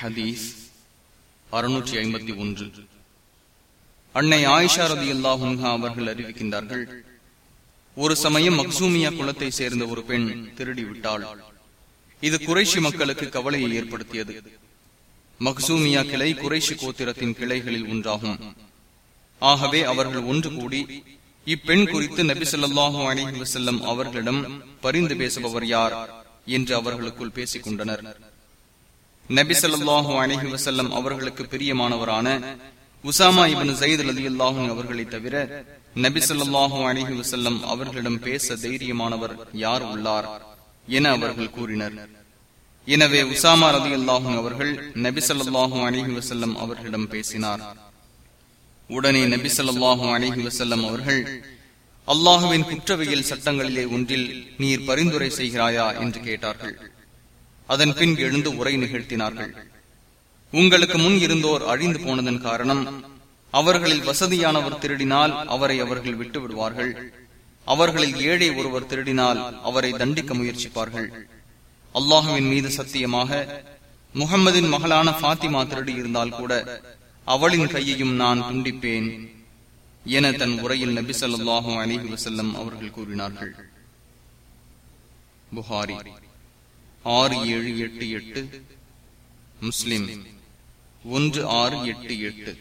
ஹதீஸ் அறுநூற்றி ஐம்பத்தி ஒன்று. அன்னை ஆயிஷா ரதி அல்லாஹா அவர்கள் அறிவிக்கின்றார்கள் ஒரு சமயம் மக்சூமியா குலத்தை சேர்ந்த ஒரு பெண் திருடி விட்டாள். இது குறைஷி மக்களுக்கு கவலையை ஏற்படுத்தியது. மக்சூமியா கிளை குறைஷி கோத்திரத்தின் கிளைகளில் ஒன்றாகும். ஆகவே அவர்கள் ஒன்று கூடி இப்பெண் குறித்து நபி சொல்லாஹு அலிஹி வசல்லம் அவர்களிடம் பரிந்து பேசுபவர் யார் என்று அவர்களுக்குள் பேசிக் கொண்டனர் நபி சொல்லாஹு அலிஹி வசல்லம் அவர்களுக்கு பிரியமானவரான உசாமா இபின் சயித் அலி அல்லாஹும் அவர்களை தவிர நபி சொல்லாஹு அலிஹி வசல்லம் அவர்களிடம் பேச தைரியமானவர் யார் உள்ளார் என அவர்கள் கூறினர். எனவே உசாமா ரதி அல்லாஹும் அவர்கள் நபி சொல்லாஹு அலிஹி வசல்லம் அவர்களிடம் பேசினார். உடனே நபி சொல்லாஹு அலிஹி வசல்லம் அவர்கள் அல்லாஹுவின் குற்றவியல் சட்டங்களிலே ஒன்றில் நீர் பரிந்துரை செய்கிறாயா? என்று கேட்டார்கள். அதன் பின் எழுந்து உரை நிகழ்த்தினார்கள். உங்களுக்கு முன் இருந்தோர் அழிந்து போனதன் காரணம் அவர்களில் வசதியானவர் திருடினால் அவரை அவர்கள் விட்டு விடுவார்கள் அவர்களில் ஏழை ஒருவர் திருடினால் அவரை தண்டிக்க முயற்சிப்பார்கள். அல்லாஹுவின் மீது சத்தியமாக முகம்மதின் மகளான பாத்திமா திருடி இருந்தால் கூட அவளின் கையையும் நான் துண்டிப்பேன் என தன் உரையில் நபி சொல்லாஹும் அலிஹி வசல்லம் அவர்கள் கூறினார்கள். புகாரி. ஆறு ஏழு எட்டு எட்டு. முஸ்லிம். ஒன்று ஆறு எட்டு எட்டு.